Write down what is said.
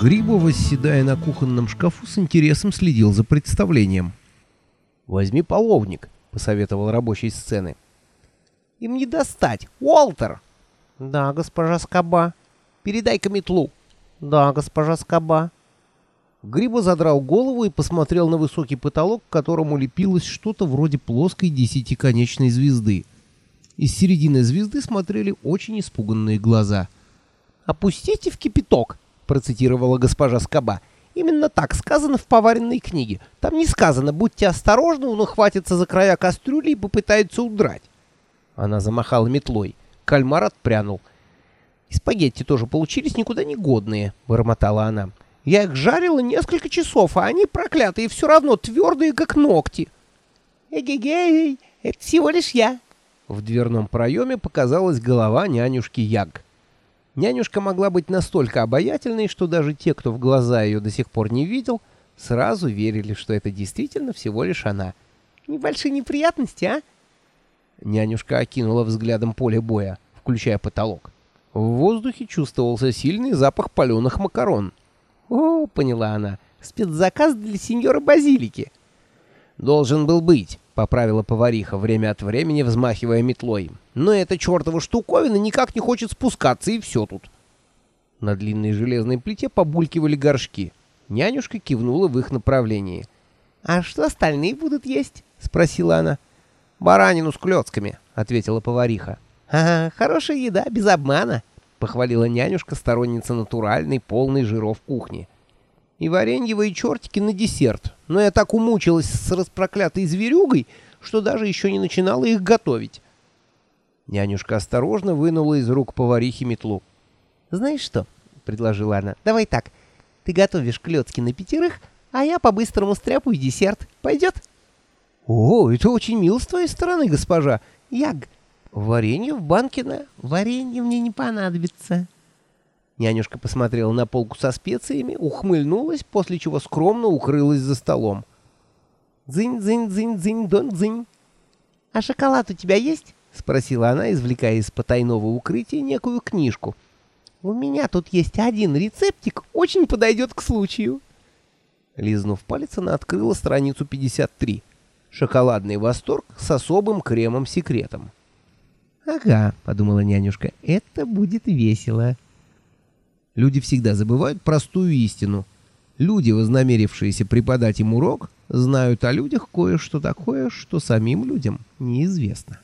Гриба, восседая на кухонном шкафу, с интересом следил за представлением. «Возьми половник», — посоветовал рабочий сцены. «Им не достать. Уолтер!» «Да, госпожа Скоба». «Передай-ка метлу». «Да, госпожа Скоба». Гриба задрал голову и посмотрел на высокий потолок, к которому лепилось что-то вроде плоской десятиконечной звезды. Из середины звезды смотрели очень испуганные глаза. «Опустите в кипяток», — процитировала госпожа Скоба. «Именно так сказано в поваренной книге. Там не сказано, будьте осторожны, он ухватится за края кастрюли и попытается удрать». Она замахала метлой. Кальмар отпрянул. «И спагетти тоже получились никуда не годные», — бормотала она. Я их жарила несколько часов, а они, проклятые, все равно твердые, как ногти. Эгегей, это всего лишь я. В дверном проеме показалась голова нянюшки Яг. Нянюшка могла быть настолько обаятельной, что даже те, кто в глаза ее до сих пор не видел, сразу верили, что это действительно всего лишь она. Небольшие неприятности, а? Нянюшка окинула взглядом поле боя, включая потолок. В воздухе чувствовался сильный запах паленых макарон. «О, — поняла она, — спецзаказ для сеньора Базилики». «Должен был быть», — поправила повариха, время от времени взмахивая метлой. «Но эта чертова штуковина никак не хочет спускаться, и все тут». На длинной железной плите побулькивали горшки. Нянюшка кивнула в их направлении. «А что остальные будут есть?» — спросила она. «Баранину с клетками», — ответила повариха. «Ага, хорошая еда, без обмана», похвалила нянюшка, сторонница натуральной, полной жиров кухни. И вареньевые чертики на десерт, но я так умучилась с распроклятой зверюгой, что даже еще не начинала их готовить. Нянюшка осторожно вынула из рук поварихи метлу. «Знаешь что?» — предложила она. «Давай так. Ты готовишь клетки на пятерых, а я по-быстрому стряпаю десерт. Пойдет?» «О, это очень мило с твоей стороны, госпожа. Яг, Варенье в банке на... Варенье мне не понадобится. Нянюшка посмотрела на полку со специями, ухмыльнулась, после чего скромно укрылась за столом. «Дзынь-дзынь-дзынь-дзынь-дон-дзынь». «А шоколад у тебя есть?» — спросила она, извлекая из потайного укрытия некую книжку. «У меня тут есть один рецептик, очень подойдет к случаю». Лизнув палец, она открыла страницу 53. «Шоколадный восторг с особым кремом-секретом». «Ага», — подумала нянюшка, — «это будет весело». Люди всегда забывают простую истину. Люди, вознамерившиеся преподать им урок, знают о людях кое-что такое, что самим людям неизвестно.